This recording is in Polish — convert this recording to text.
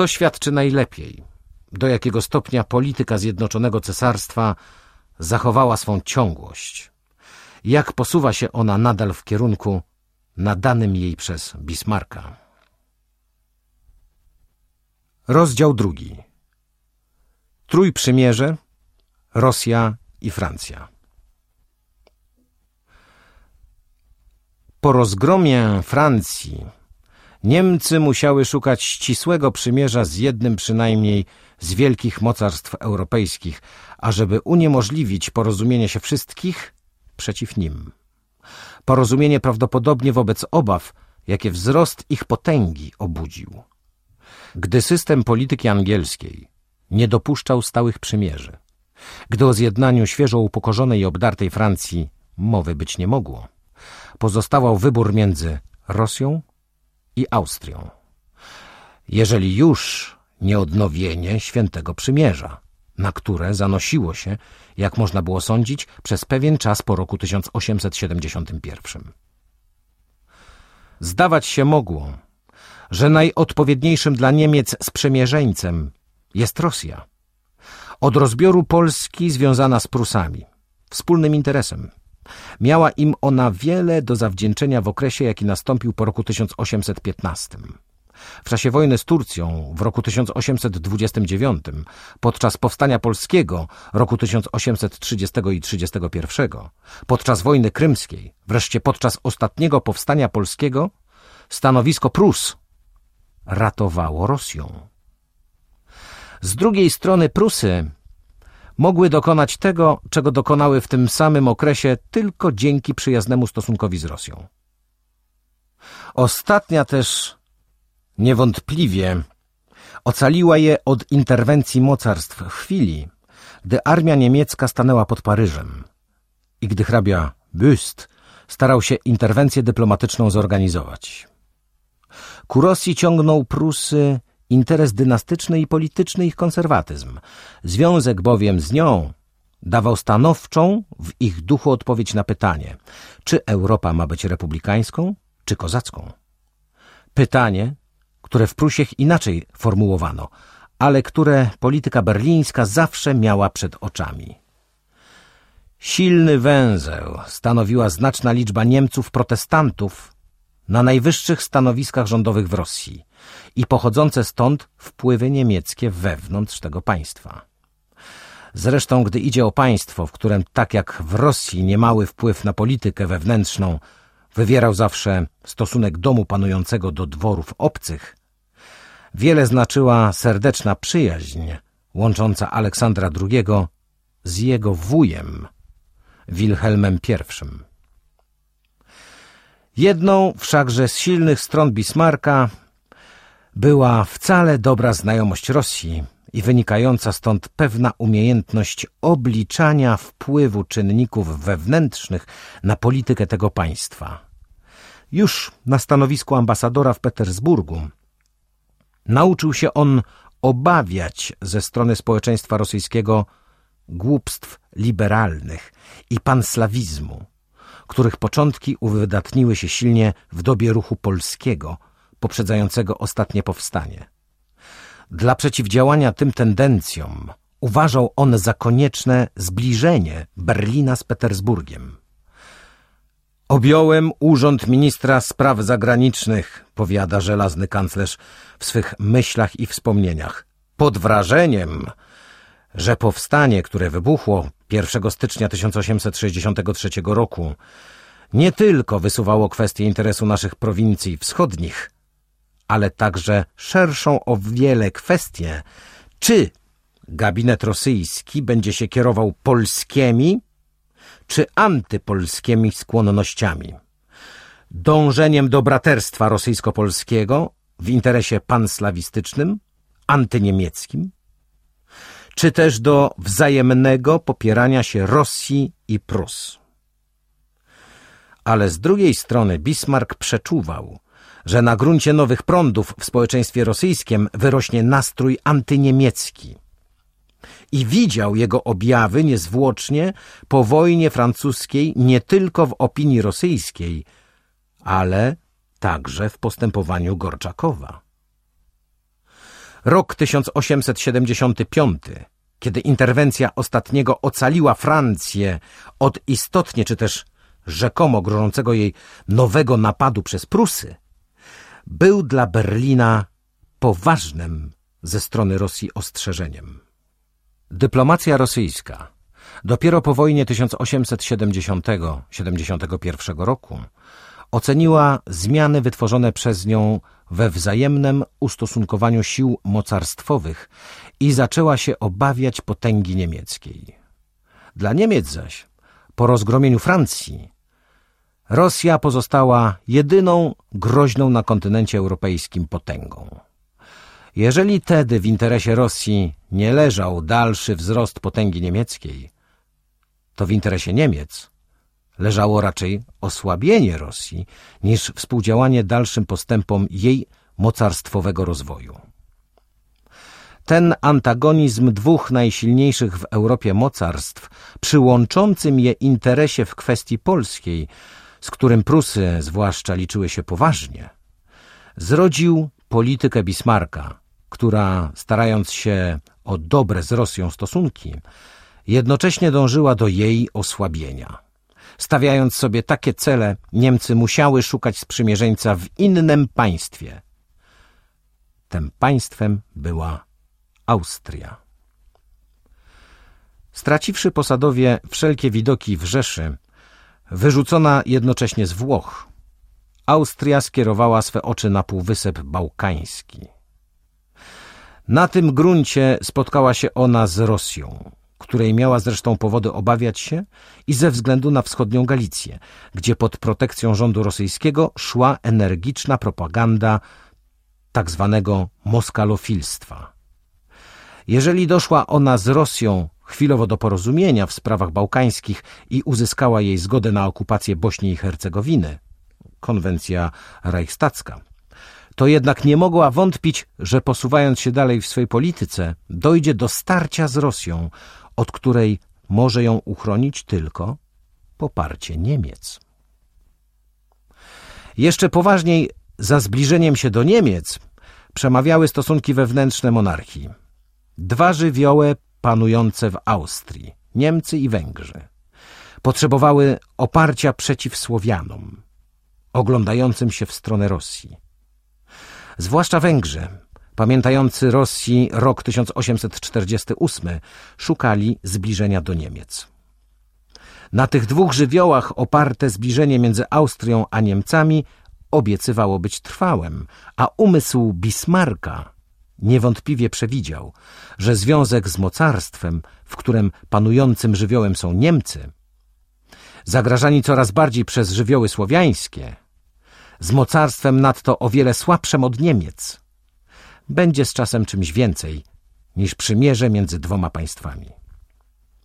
To świadczy najlepiej, do jakiego stopnia polityka Zjednoczonego Cesarstwa zachowała swą ciągłość. Jak posuwa się ona nadal w kierunku nadanym jej przez Bismarcka. Rozdział drugi. Trójprzymierze, Rosja i Francja. Po rozgromie Francji Niemcy musiały szukać ścisłego przymierza z jednym przynajmniej z wielkich mocarstw europejskich, ażeby uniemożliwić porozumienie się wszystkich przeciw nim. Porozumienie prawdopodobnie wobec obaw, jakie wzrost ich potęgi obudził. Gdy system polityki angielskiej nie dopuszczał stałych przymierzy, gdy o zjednaniu świeżo upokorzonej i obdartej Francji mowy być nie mogło, pozostawał wybór między Rosją i Austrią. Jeżeli już nie odnowienie świętego przymierza, na które zanosiło się, jak można było sądzić, przez pewien czas po roku 1871. Zdawać się mogło, że najodpowiedniejszym dla Niemiec sprzymierzeńcem jest Rosja. Od rozbioru Polski związana z Prusami, wspólnym interesem. Miała im ona wiele do zawdzięczenia w okresie, jaki nastąpił po roku 1815. W czasie wojny z Turcją w roku 1829, podczas powstania polskiego roku 1830 i 31, podczas wojny krymskiej, wreszcie podczas ostatniego powstania polskiego, stanowisko Prus ratowało Rosją. Z drugiej strony Prusy mogły dokonać tego, czego dokonały w tym samym okresie tylko dzięki przyjaznemu stosunkowi z Rosją. Ostatnia też niewątpliwie ocaliła je od interwencji mocarstw w chwili, gdy armia niemiecka stanęła pod Paryżem i gdy hrabia Büst starał się interwencję dyplomatyczną zorganizować. Ku Rosji ciągnął Prusy interes dynastyczny i polityczny ich konserwatyzm. Związek bowiem z nią dawał stanowczą w ich duchu odpowiedź na pytanie, czy Europa ma być republikańską, czy kozacką. Pytanie, które w Prusiech inaczej formułowano, ale które polityka berlińska zawsze miała przed oczami. Silny węzeł stanowiła znaczna liczba Niemców protestantów na najwyższych stanowiskach rządowych w Rosji i pochodzące stąd wpływy niemieckie wewnątrz tego państwa. Zresztą, gdy idzie o państwo, w którym tak jak w Rosji niemały wpływ na politykę wewnętrzną wywierał zawsze stosunek domu panującego do dworów obcych, wiele znaczyła serdeczna przyjaźń łącząca Aleksandra II z jego wujem, Wilhelmem I. Jedną wszakże z silnych stron Bismarka była wcale dobra znajomość Rosji i wynikająca stąd pewna umiejętność obliczania wpływu czynników wewnętrznych na politykę tego państwa. Już na stanowisku ambasadora w Petersburgu nauczył się on obawiać ze strony społeczeństwa rosyjskiego głupstw liberalnych i panslawizmu, których początki uwydatniły się silnie w dobie ruchu polskiego, poprzedzającego ostatnie powstanie. Dla przeciwdziałania tym tendencjom uważał on za konieczne zbliżenie Berlina z Petersburgiem. Objąłem urząd ministra spraw zagranicznych, powiada żelazny kanclerz w swych myślach i wspomnieniach. Pod wrażeniem, że powstanie, które wybuchło 1 stycznia 1863 roku, nie tylko wysuwało kwestię interesu naszych prowincji wschodnich, ale także szerszą o wiele kwestię, czy gabinet rosyjski będzie się kierował polskimi czy antypolskimi skłonnościami, dążeniem do braterstwa rosyjsko-polskiego w interesie panslawistycznym, antyniemieckim, czy też do wzajemnego popierania się Rosji i Prus. Ale z drugiej strony Bismarck przeczuwał, że na gruncie nowych prądów w społeczeństwie rosyjskim wyrośnie nastrój antyniemiecki. I widział jego objawy niezwłocznie po wojnie francuskiej nie tylko w opinii rosyjskiej, ale także w postępowaniu Gorczakowa. Rok 1875, kiedy interwencja ostatniego ocaliła Francję od istotnie czy też rzekomo grożącego jej nowego napadu przez Prusy, był dla Berlina poważnym ze strony Rosji ostrzeżeniem. Dyplomacja rosyjska dopiero po wojnie 1870-71 roku oceniła zmiany wytworzone przez nią we wzajemnym ustosunkowaniu sił mocarstwowych i zaczęła się obawiać potęgi niemieckiej. Dla Niemiec zaś, po rozgromieniu Francji, Rosja pozostała jedyną groźną na kontynencie europejskim potęgą. Jeżeli tedy w interesie Rosji nie leżał dalszy wzrost potęgi niemieckiej, to w interesie Niemiec leżało raczej osłabienie Rosji niż współdziałanie dalszym postępom jej mocarstwowego rozwoju. Ten antagonizm dwóch najsilniejszych w Europie mocarstw, przy łączącym je interesie w kwestii polskiej, z którym Prusy zwłaszcza liczyły się poważnie, zrodził politykę Bismarcka, która, starając się o dobre z Rosją stosunki, jednocześnie dążyła do jej osłabienia. Stawiając sobie takie cele, Niemcy musiały szukać sprzymierzeńca w innym państwie. Tym państwem była Austria. Straciwszy po Sadowie wszelkie widoki w Rzeszy, wyrzucona jednocześnie z Włoch, Austria skierowała swe oczy na Półwysep Bałkański. Na tym gruncie spotkała się ona z Rosją, której miała zresztą powody obawiać się i ze względu na wschodnią Galicję, gdzie pod protekcją rządu rosyjskiego szła energiczna propaganda tak zwanego moskalofilstwa. Jeżeli doszła ona z Rosją chwilowo do porozumienia w sprawach bałkańskich i uzyskała jej zgodę na okupację Bośni i Hercegowiny, konwencja reichstacka, to jednak nie mogła wątpić, że posuwając się dalej w swojej polityce, dojdzie do starcia z Rosją, od której może ją uchronić tylko poparcie Niemiec. Jeszcze poważniej za zbliżeniem się do Niemiec przemawiały stosunki wewnętrzne monarchii. Dwa żywioły panujące w Austrii, Niemcy i Węgrzy, potrzebowały oparcia przeciw Słowianom, oglądającym się w stronę Rosji. Zwłaszcza Węgrzy, pamiętający Rosji rok 1848, szukali zbliżenia do Niemiec. Na tych dwóch żywiołach oparte zbliżenie między Austrią a Niemcami obiecywało być trwałym, a umysł Bismarcka niewątpliwie przewidział, że związek z mocarstwem, w którym panującym żywiołem są Niemcy, zagrażani coraz bardziej przez żywioły słowiańskie, z mocarstwem nadto o wiele słabszym od Niemiec, będzie z czasem czymś więcej niż przymierze między dwoma państwami.